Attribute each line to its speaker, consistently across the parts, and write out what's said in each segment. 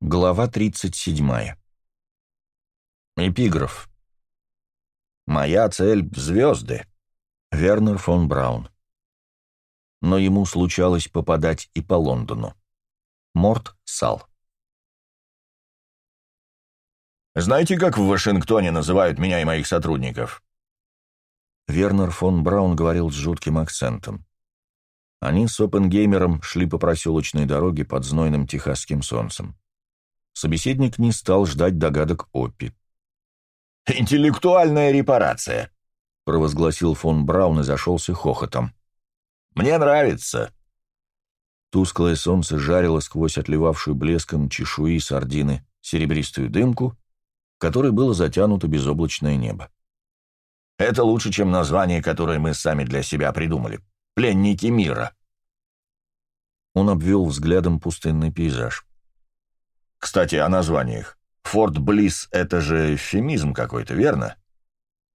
Speaker 1: Глава 37. Эпиграф. «Моя цель — звезды». Вернер фон Браун. Но ему случалось попадать и по Лондону. Морт Сал.
Speaker 2: «Знаете, как в Вашингтоне называют меня и моих сотрудников?»
Speaker 1: Вернер фон Браун говорил с жутким акцентом. Они с Опенгеймером шли по проселочной дороге под знойным техасским солнцем. Собеседник не стал ждать догадок Оппи.
Speaker 2: «Интеллектуальная репарация», — провозгласил фон Браун и зашелся хохотом. «Мне нравится».
Speaker 1: Тусклое солнце жарило сквозь отливавшую блеском чешуи сардины серебристую дымку, которой было затянуто безоблачное небо.
Speaker 2: «Это лучше, чем название, которое мы сами для себя придумали. Пленники мира».
Speaker 1: Он обвел взглядом пустынный пейзаж.
Speaker 2: Кстати, о названиях. Форт Близ — это же эвфемизм какой-то, верно?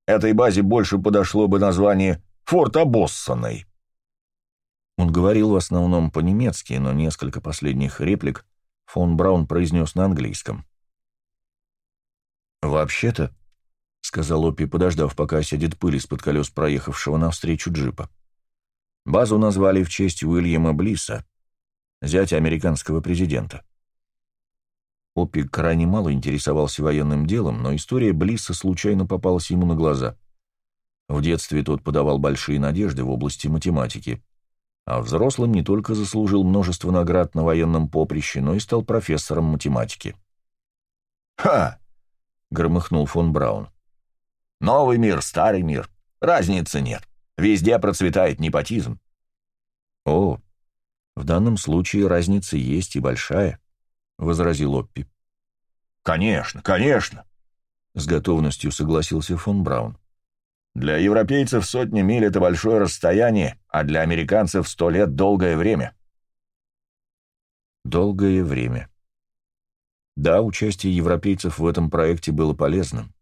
Speaker 2: Этой базе больше подошло бы название Форт Обоссанный.
Speaker 1: Он говорил в основном по-немецки, но несколько последних реплик фон Браун произнес на английском. «Вообще-то», — сказал Оппи, подождав, пока осядет пыль из-под колес проехавшего навстречу джипа, базу назвали в честь Уильяма Блиса, зятя американского президента. Опи крайне мало интересовался военным делом, но история Блисса случайно попалась ему на глаза. В детстве тот подавал большие надежды в области математики, а взрослым не только заслужил множество наград на военном поприще, но и стал профессором математики.
Speaker 2: «Ха!» — громыхнул фон Браун. «Новый мир, старый мир. Разницы нет. Везде процветает непотизм».
Speaker 1: «О, в данном случае разница есть и большая», — возразил Оппи.
Speaker 2: «Конечно, конечно», — с готовностью согласился фон Браун. «Для европейцев сотни миль — это большое расстояние, а для американцев сто лет — долгое время».
Speaker 1: Долгое время. Да, участие европейцев в этом проекте было полезным.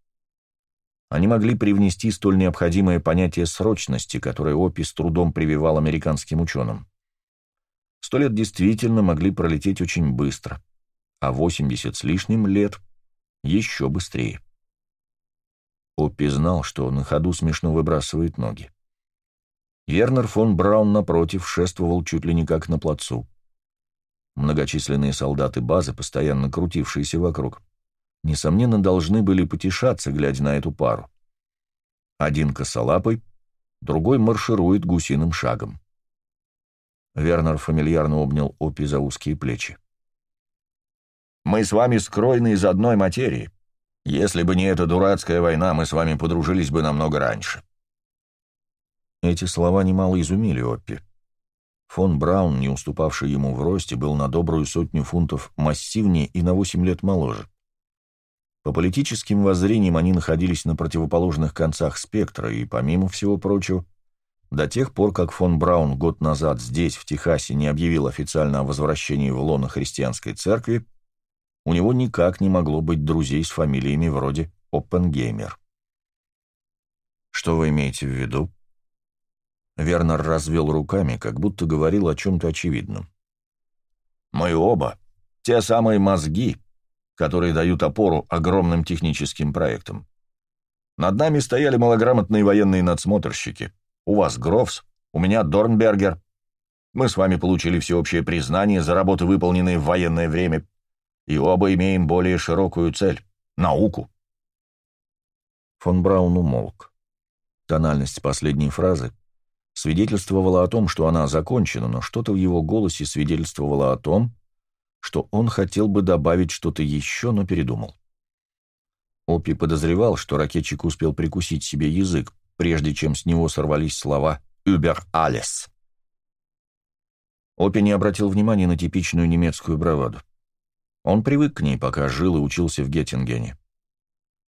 Speaker 1: Они могли привнести столь необходимое понятие срочности, которое Опи с трудом прививал американским ученым. Сто лет действительно могли пролететь очень быстро а 80 с лишним лет еще быстрее. Оппи знал, что на ходу смешно выбрасывает ноги. Вернер фон Браун, напротив, шествовал чуть ли не как на плацу. Многочисленные солдаты базы, постоянно крутившиеся вокруг, несомненно, должны были потешаться, глядя на эту пару. Один косолапый, другой марширует гусиным шагом. Вернер фамильярно обнял Оппи за узкие плечи.
Speaker 2: Мы с вами скроены из одной материи. Если бы не эта дурацкая война, мы с вами подружились бы намного раньше».
Speaker 1: Эти слова немало изумили Оппи. Фон Браун, не уступавший ему в росте, был на добрую сотню фунтов массивнее и на восемь лет моложе. По политическим воззрениям они находились на противоположных концах спектра, и, помимо всего прочего, до тех пор, как фон Браун год назад здесь, в Техасе, не объявил официально о возвращении в лоно христианской церкви, у него никак не могло быть друзей с фамилиями вроде Оппенгеймер. «Что вы имеете в виду?» Вернер развел руками, как будто говорил о чем-то очевидном.
Speaker 2: «Мы оба — те самые мозги, которые дают опору огромным техническим проектам. Над нами стояли малограмотные военные надсмотрщики. У вас Грофс, у меня Дорнбергер. Мы с вами получили всеобщее признание за работы, выполненные в военное время, и оба имеем более широкую цель — науку.
Speaker 1: Фон Браун умолк. Тональность последней фразы свидетельствовала о том, что она закончена, но что-то в его голосе свидетельствовало о том, что он хотел бы добавить что-то еще, но передумал. Опи подозревал, что ракетчик успел прикусить себе язык, прежде чем с него сорвались слова «Über alles». Опи не обратил внимания на типичную немецкую браваду. Он привык к ней, пока жил и учился в Геттингене.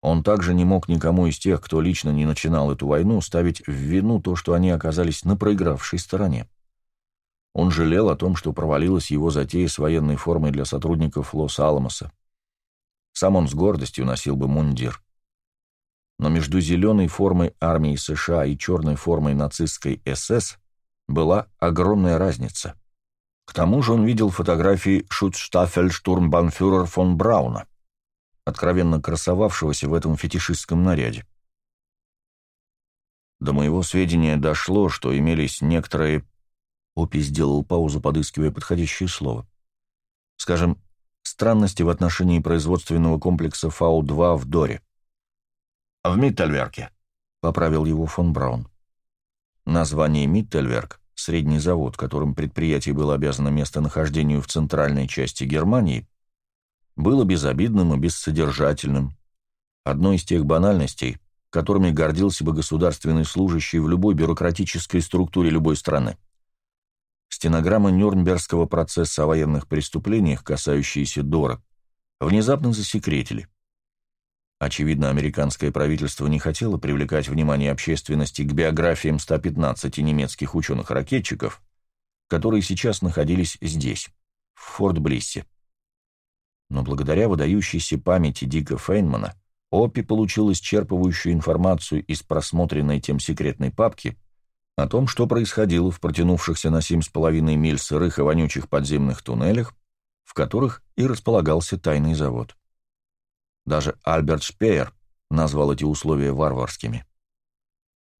Speaker 1: Он также не мог никому из тех, кто лично не начинал эту войну, ставить в вину то, что они оказались на проигравшей стороне. Он жалел о том, что провалилась его затея с военной формой для сотрудников Лос-Аламоса. Сам он с гордостью носил бы мундир. Но между зеленой формой армии США и черной формой нацистской СС была огромная разница. К тому же он видел фотографии Шутштафельштурмбанфюрер фон Брауна, откровенно красовавшегося в этом фетишистском наряде. До моего сведения дошло, что имелись некоторые... Опи сделал паузу, подыскивая подходящее слово. Скажем, странности в отношении производственного комплекса Фау-2 в Доре.
Speaker 2: «В Миттельверке», — поправил его фон Браун.
Speaker 1: Название Миттельверк, средний завод, которым предприятие было обязано местонахождению в центральной части Германии, было безобидным и бессодержательным. Одной из тех банальностей, которыми гордился бы государственный служащий в любой бюрократической структуре любой страны. Стенограмма Нюрнбергского процесса о военных преступлениях, касающиеся Дора, внезапно засекретили. Очевидно, американское правительство не хотело привлекать внимание общественности к биографиям 115 немецких ученых-ракетчиков, которые сейчас находились здесь, в Форт-Блиссе. Но благодаря выдающейся памяти Дика Фейнмана Оппи получил исчерпывающую информацию из просмотренной тем секретной папки о том, что происходило в протянувшихся на 7,5 миль сырых и вонючих подземных туннелях, в которых и располагался тайный завод. Даже Альберт Шпеер назвал эти условия варварскими.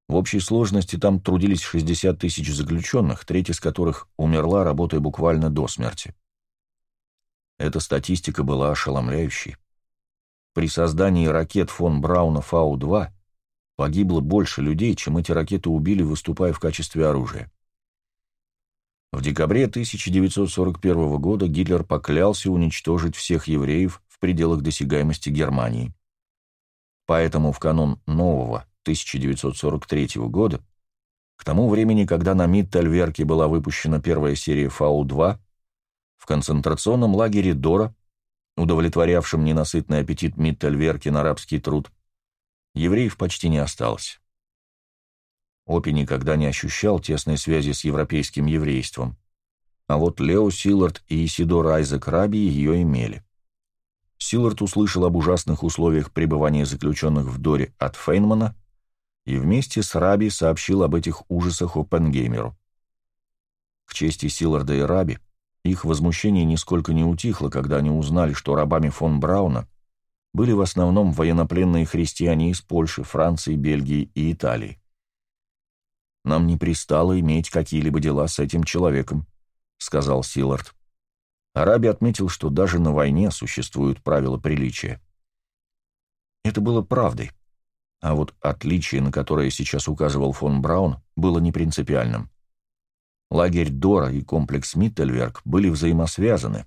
Speaker 1: В общей сложности там трудились 60 тысяч заключенных, треть из которых умерла, работая буквально до смерти. Эта статистика была ошеломляющей. При создании ракет фон Брауна Фау-2 погибло больше людей, чем эти ракеты убили, выступая в качестве оружия. В декабре 1941 года Гитлер поклялся уничтожить всех евреев пределах досягаемости Германии. Поэтому в канун нового 1943 года, к тому времени, когда на Миттельверке была выпущена первая серия Фау-2, в концентрационном лагере Дора удовлетворявшим ненасытный аппетит Миттельверки на рабский труд, евреев почти не осталось. Опи никогда не ощущал тесной связи с европейским еврейством, а вот Лео Силлард и Исидор Айзек Раби ее имели. Силлард услышал об ужасных условиях пребывания заключенных в Доре от Фейнмана и вместе с Раби сообщил об этих ужасах Оппенгеймеру. К чести Силларда и Раби, их возмущение нисколько не утихло, когда они узнали, что рабами фон Брауна были в основном военнопленные христиане из Польши, Франции, Бельгии и Италии. «Нам не пристало иметь какие-либо дела с этим человеком», — сказал Силард. Араби отметил, что даже на войне существуют правила приличия. Это было правдой, а вот отличие, на которое сейчас указывал фон Браун, было непринципиальным. Лагерь Дора и комплекс Миттельверк были взаимосвязаны,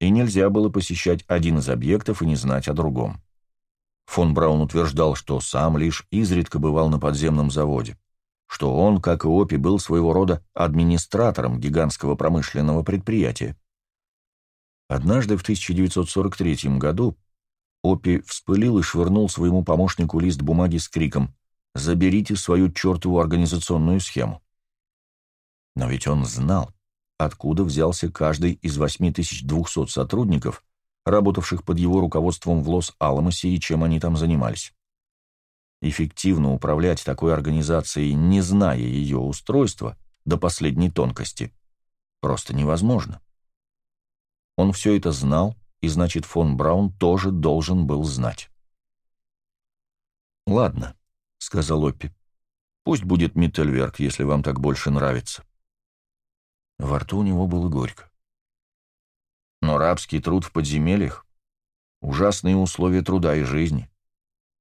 Speaker 1: и нельзя было посещать один из объектов и не знать о другом. Фон Браун утверждал, что сам лишь изредка бывал на подземном заводе, что он, как и Опи, был своего рода администратором гигантского промышленного предприятия. Однажды в 1943 году Опи вспылил и швырнул своему помощнику лист бумаги с криком «Заберите свою чертову организационную схему». Но ведь он знал, откуда взялся каждый из 8200 сотрудников, работавших под его руководством в Лос-Аламосе и чем они там занимались. Эффективно управлять такой организацией, не зная ее устройства до последней тонкости, просто невозможно. Он все это знал, и значит, фон Браун тоже должен был знать. «Ладно», — сказал Оппи, — «пусть будет Миттельверк, если вам так больше нравится». Во рту у него было горько. Но рабский труд в подземельях, ужасные условия труда и жизни,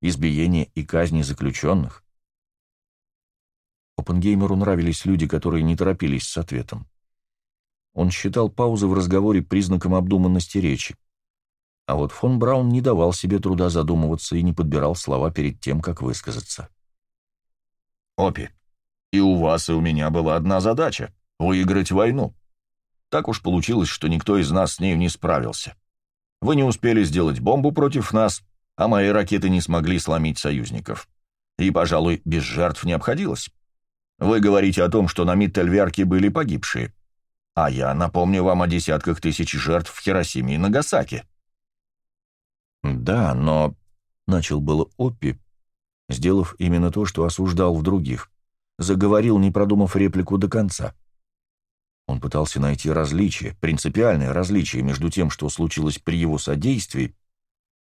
Speaker 1: избиения и казни заключенных. Оппенгеймеру нравились люди, которые не торопились с ответом. Он считал паузы в разговоре признаком обдуманности речи. А вот фон Браун не давал себе труда задумываться и не подбирал слова перед тем, как высказаться.
Speaker 2: «Опи, и у вас, и у меня была одна задача выиграть войну. Так уж получилось, что никто из нас с нею не справился. Вы не успели сделать бомбу против нас, а мои ракеты не смогли сломить союзников. И, пожалуй, без жертв не обходилось. Вы говорите о том, что на Миттельверке были погибшие. А я напомню вам о десятках тысяч жертв в Хиросиме и Нагасаки.
Speaker 1: Да, но... Начал было Оппи, сделав именно то, что осуждал в других. Заговорил, не продумав реплику до конца. Он пытался найти различие, принципиальное различие между тем, что случилось при его содействии,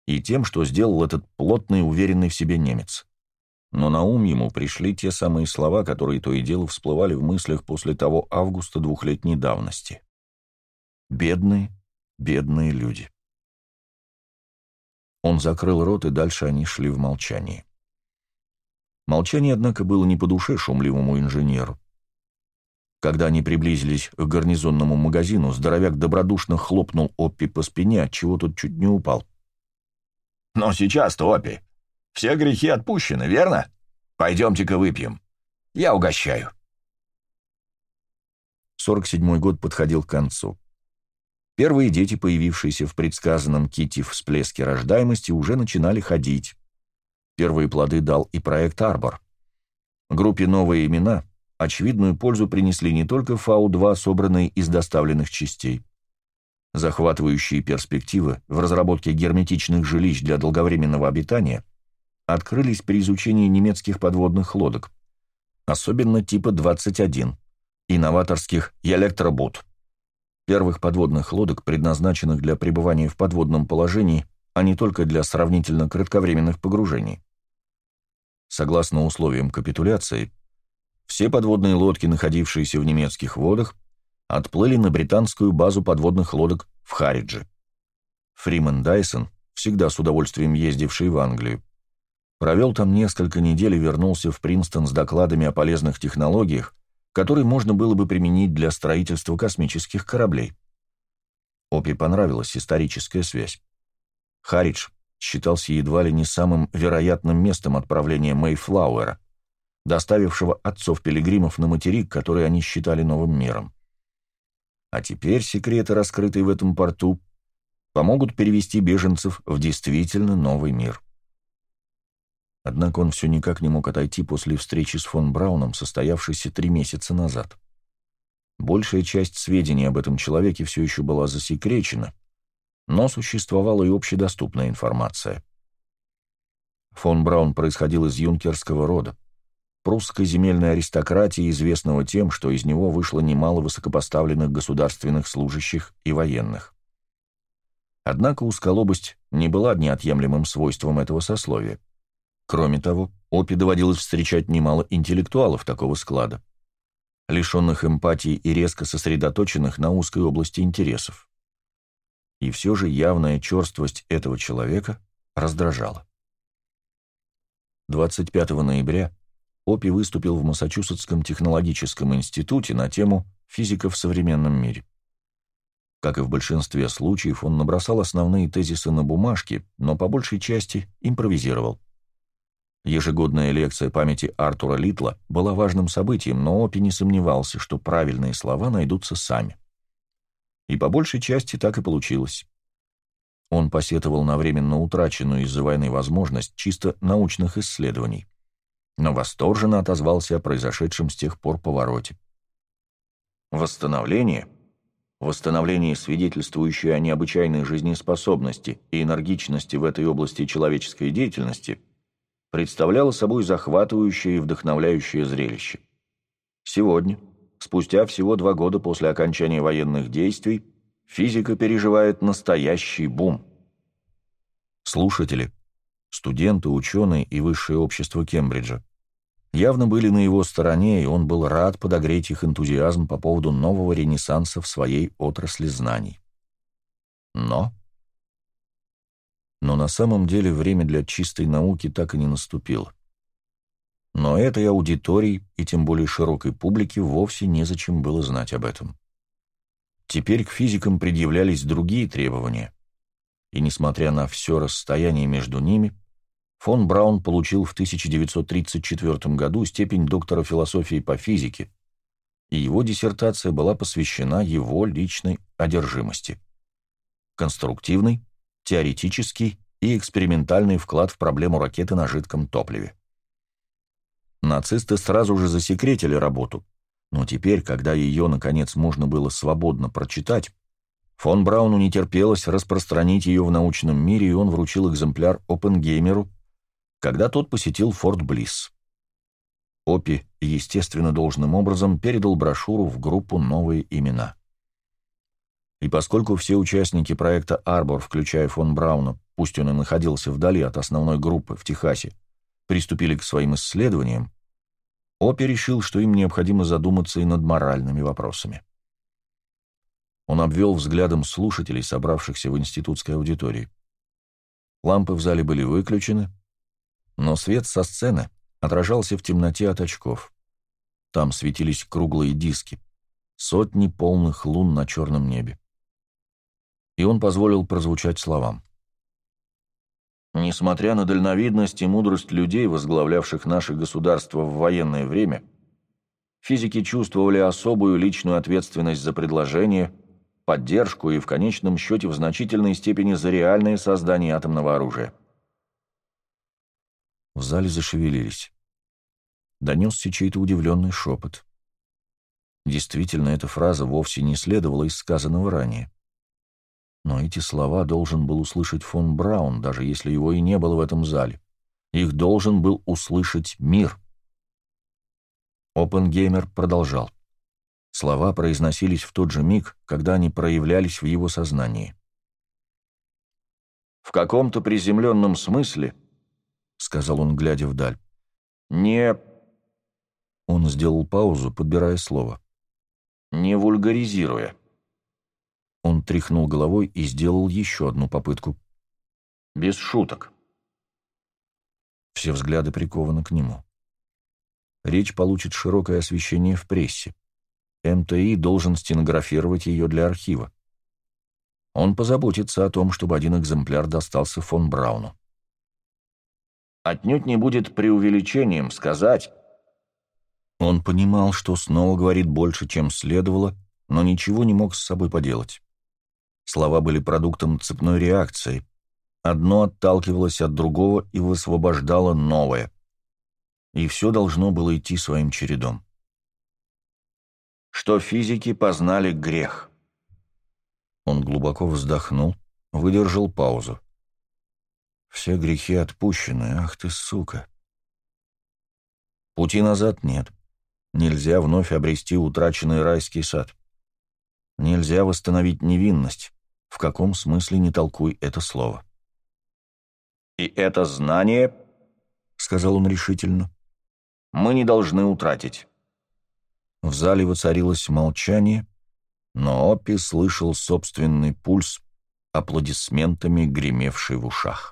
Speaker 1: и тем, что сделал этот плотный, уверенный в себе немец. Но на ум ему пришли те самые слова, которые то и дело всплывали в мыслях после того августа двухлетней давности. «Бедные, бедные люди». Он закрыл рот, и дальше они шли в молчании. Молчание, однако, было не по душе шумливому инженеру. Когда они приблизились к гарнизонному магазину, здоровяк добродушно хлопнул Оппи по спине, отчего тот чуть не упал.
Speaker 2: «Но сейчас-то, Оппи, все грехи отпущены, верно? Пойдемте-ка выпьем. Я угощаю».
Speaker 1: 47-й год подходил к концу. Первые дети, появившиеся в предсказанном Кити всплеске рождаемости, уже начинали ходить. Первые плоды дал и проект «Арбор». Группе «Новые имена» очевидную пользу принесли не только Фау-2, собранные из доставленных частей. Захватывающие перспективы в разработке герметичных жилищ для долговременного обитания открылись при изучении немецких подводных лодок, особенно типа 21, и новаторских «Электробут» первых подводных лодок, предназначенных для пребывания в подводном положении, а не только для сравнительно кратковременных погружений. Согласно условиям капитуляции, все подводные лодки, находившиеся в немецких водах, отплыли на британскую базу подводных лодок в Харридже. Фриман Дайсон, всегда с удовольствием ездивший в Англию, провел там несколько недель и вернулся в Принстон с докладами о полезных технологиях, который можно было бы применить для строительства космических кораблей. Опи понравилась историческая связь. Харидж считался едва ли не самым вероятным местом отправления Мэйфлауэра, доставившего отцов-пилигримов на материк, который они считали новым миром. А теперь секреты, раскрытые в этом порту, помогут перевести беженцев в действительно новый мир. Однако он все никак не мог отойти после встречи с фон Брауном, состоявшейся три месяца назад. Большая часть сведений об этом человеке все еще была засекречена, но существовала и общедоступная информация. Фон Браун происходил из юнкерского рода, прусской земельной аристократии, известного тем, что из него вышло немало высокопоставленных государственных служащих и военных. Однако узколобость не была неотъемлемым свойством этого сословия. Кроме того, Опи доводилось встречать немало интеллектуалов такого склада, лишенных эмпатии и резко сосредоточенных на узкой области интересов. И все же явная черствость этого человека раздражала. 25 ноября Опи выступил в Массачусетском технологическом институте на тему «Физика в современном мире». Как и в большинстве случаев, он набросал основные тезисы на бумажке, но по большей части импровизировал. Ежегодная лекция памяти Артура Литла была важным событием, но Опи не сомневался, что правильные слова найдутся сами. И по большей части так и получилось. Он посетовал на временно утраченную из-за войны возможность чисто научных исследований, но восторженно отозвался о произошедшем с тех пор повороте. Восстановление, восстановление, свидетельствующее о необычайной жизнеспособности и энергичности в этой области человеческой деятельности – представляло собой захватывающее и вдохновляющее зрелище. Сегодня, спустя всего два года после окончания военных действий, физика переживает настоящий бум. Слушатели, студенты, ученые и высшее общество Кембриджа явно были на его стороне, и он был рад подогреть их энтузиазм по поводу нового ренессанса в своей отрасли знаний. Но но на самом деле время для чистой науки так и не наступило. Но этой аудитории, и тем более широкой публике, вовсе незачем было знать об этом. Теперь к физикам предъявлялись другие требования, и, несмотря на все расстояние между ними, фон Браун получил в 1934 году степень доктора философии по физике, и его диссертация была посвящена его личной одержимости. Конструктивной, теоретический и экспериментальный вклад в проблему ракеты на жидком топливе. Нацисты сразу же засекретили работу, но теперь, когда ее, наконец, можно было свободно прочитать, фон Брауну не терпелось распространить ее в научном мире, и он вручил экземпляр Опенгеймеру, когда тот посетил Форт Блисс. Опи, естественно, должным образом передал брошюру в группу «Новые имена». И поскольку все участники проекта «Арбор», включая фон Брауна, пусть он и находился вдали от основной группы в Техасе, приступили к своим исследованиям, Опи решил, что им необходимо задуматься и над моральными вопросами. Он обвел взглядом слушателей, собравшихся в институтской аудитории. Лампы в зале были выключены, но свет со сцены отражался в темноте от очков. Там светились круглые диски, сотни полных лун на черном небе. И он позволил прозвучать словам. Несмотря на дальновидность и мудрость людей, возглавлявших наше государство в военное время, физики чувствовали особую личную ответственность за предложение, поддержку и, в конечном счете, в значительной степени за реальное создание атомного оружия. В зале зашевелились. Донесся чей-то удивленный шепот. Действительно, эта фраза вовсе не следовала из сказанного ранее. Но эти слова должен был услышать фон Браун, даже если его и не было в этом зале. Их должен был услышать мир. Опенгеймер продолжал. Слова произносились в тот же миг, когда они проявлялись в его сознании. «В каком-то приземленном смысле», — сказал он, глядя вдаль, — «не...» Он сделал паузу, подбирая слово. «Не вульгаризируя». Он тряхнул головой и сделал еще одну попытку. «Без шуток». Все взгляды прикованы к нему. Речь получит широкое освещение в прессе. МТИ должен стенографировать ее для архива. Он позаботится о том, чтобы один экземпляр достался фон Брауну. Отнюдь не будет преувеличением сказать... Он понимал, что снова говорит больше, чем следовало, но ничего не мог с собой поделать. Слова были продуктом цепной реакции. Одно отталкивалось от другого и высвобождало новое. И все должно было идти своим чередом. Что физики познали грех. Он глубоко вздохнул, выдержал паузу. Все грехи отпущены, ах ты сука. Пути назад нет. Нельзя вновь обрести утраченный райский сад. Нельзя восстановить невинность в каком смысле не толкуй это слово. «И это знание, — сказал он решительно, — мы не должны утратить». В зале воцарилось молчание, но Оппи слышал собственный пульс, аплодисментами гремевший в ушах.